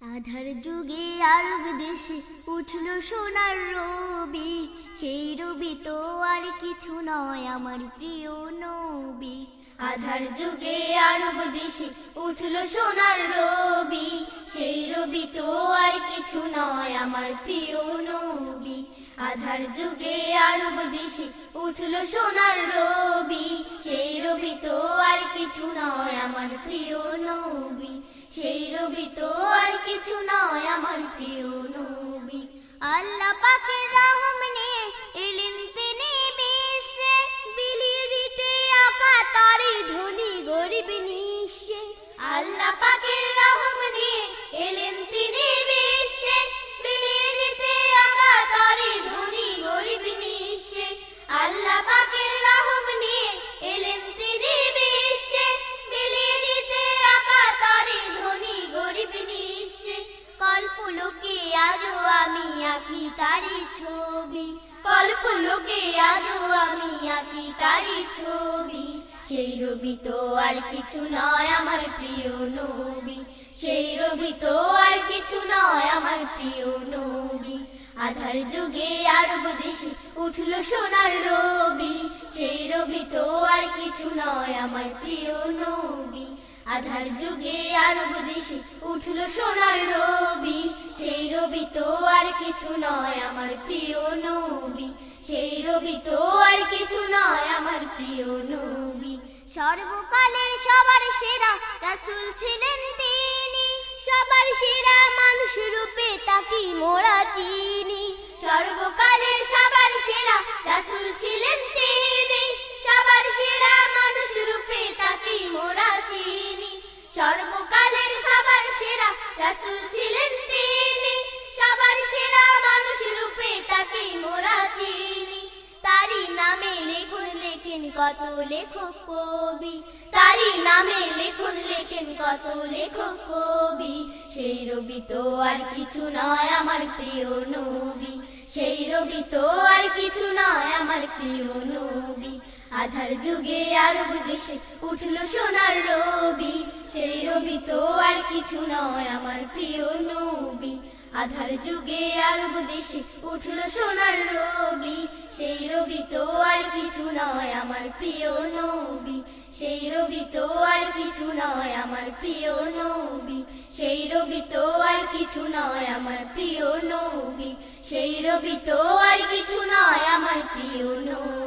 আধার যুগে আরব দেশে উঠল সোনার রবি। সেই রবি তো আর কিছু নয়, আমার প্রিয় নবী। আধার যুগে আরব দেশে উঠল সোনার রবি। সেই রবি তো আর কিছু নয়, আমার প্রিয় নবী। আধার যুগে আরব দেশে উঠল সোনার রবি। সেই রবি তো কিছু নয় আমার প্রিয় নবী। সেই রবি তো আর কিছু নয় আমার প্রিয় নবী। আল্লাহ পাকের রহম নিয়ে ধনী গরিব নিঃসে আল্লাহ পাখির রহম কল্পলোকে আজও আমি আঁকি তারি ছবি। কল্পলোকে আজও আমি আঁকি তারি ছবি। সেই রবি তো আর কিছু নয় আমার প্রিয় নবী। সেই রবি তো আর কিছু নয় আমার প্রিয় নবী। আধার যুগে আরব দেশে উঠল সোনার রবি। সেই রবি তো আর কিছু নয় আমার প্রিয় নবী। আধার যুগে আরব দেশে উঠল সোনার রবি। সেই রবি তো আর কিছু নয় আমার প্রিয় নবী। সেই রবি তো আর কিছু নয় আমার প্রিয় নবী। সর্বকালের সবার সেরা রাসূল ছিলেন তিনি। সবার সেরা মানুষ রূপে তাকি মোরা চিনি। সর্বকালের সর্বকালের সবার সেরা রাসূল ছিলেন তিনি। সবার সেরা মানুষ রূপে তাকে মোরা চিনি। তারি নামে লেখুন, লেখেন কত লেখক কবি। তারি নামে লেখুন, লেখেন কত লেখক কবি। সেই রবি তো আর কিছু নয় আমার প্রিয় নবী। সেই রবি তো আর কিছু নয় আমার প্রিয় নবী। আধার যুগে আরব দেশে উঠল সোনার রবি। সেই রবি তো আর কিছু নয় আমার প্রিয় নবী। আধার যুগে আরব দেশে উঠল সোনার রবি। সেই রবি তো আর কিছু নয় আমার প্রিয় নবী। সেই রবি তো আর কিছু নয় আমার প্রিয় নবী। সেই রবি তো আর কিছু নয় আমার প্রিয় নবী। সেই রবি তো আর কিছু নয় আমার প্রিয় নবী।